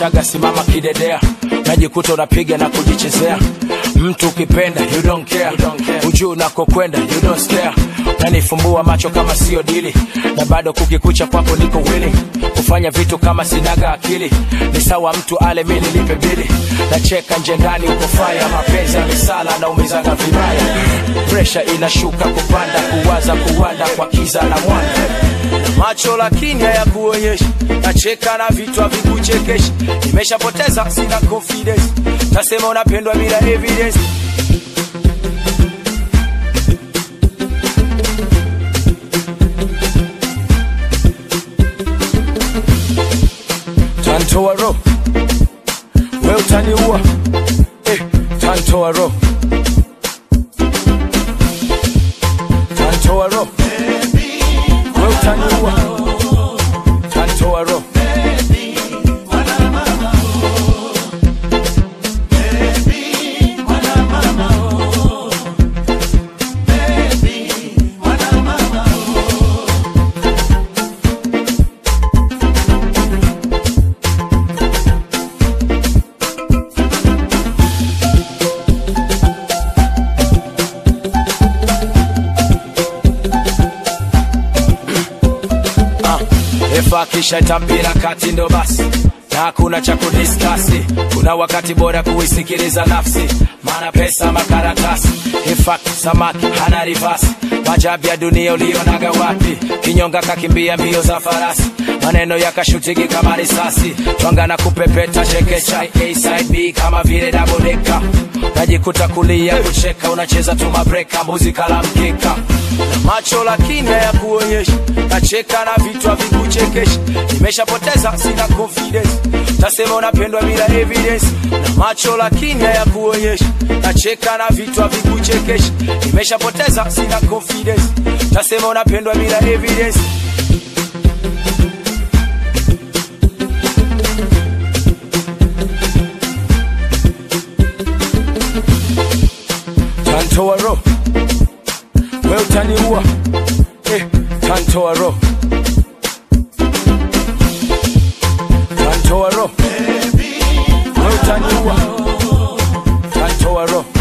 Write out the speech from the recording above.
unaga simama kidedea. Najikuta unapiga na kujichezea. Mtu ukipenda you don't care, ujuu unakokwenda you don't stare. Nanifumbua macho kama sio dili. Na bado kukikucha kwako niko wili kufanya vitu kama sinaga akili. Ni sawa mtu ale mi nilipe bili. Nacheka nje ndani ukofaya mapenzi ya misala na umezanga vibaya. Presha inashuka kupanda kuwaza kuwanda kwa kiza na mwanda macho lakini hayakuonyeshi. Nacheka na vitu havikuchekeshi nimeshapoteza sina confidence. Nasema unapendwa bila evidence. Tantoa roho, we utaniua. Eh, tantoa ro refa kisha mpira kati ndo basi. Na hakuna cha kudiskasi kuna wakati bora kuisikiliza nafsi. Maana pesa makaratasi. Infakt samaki hana rivasi majabu ya dunia ulionaga wapi? Kinyonga kakimbia mbio za farasi maneno yakashutiki kama risasi twanga na kupepeta chekecha A side B kama vile dabodeka najikuta kulia kucheka unacheza tu mabreka muzika la mkeka macho lakini hayakuonyeshi nacheka na vitu havikuchekeshi. Nimeshapoteza sina confidence. Tasema unapendwa bila evidence. Na macho lakini hayakuonyeshi nacheka na vitu havikuchekeshi. Nimeshapoteza sina confidence. Tasema unapendwa bila evidence tantoa roho, we utaniua. Eh, tantoa roho, tantoa roho, we utaniua, tantoa roho.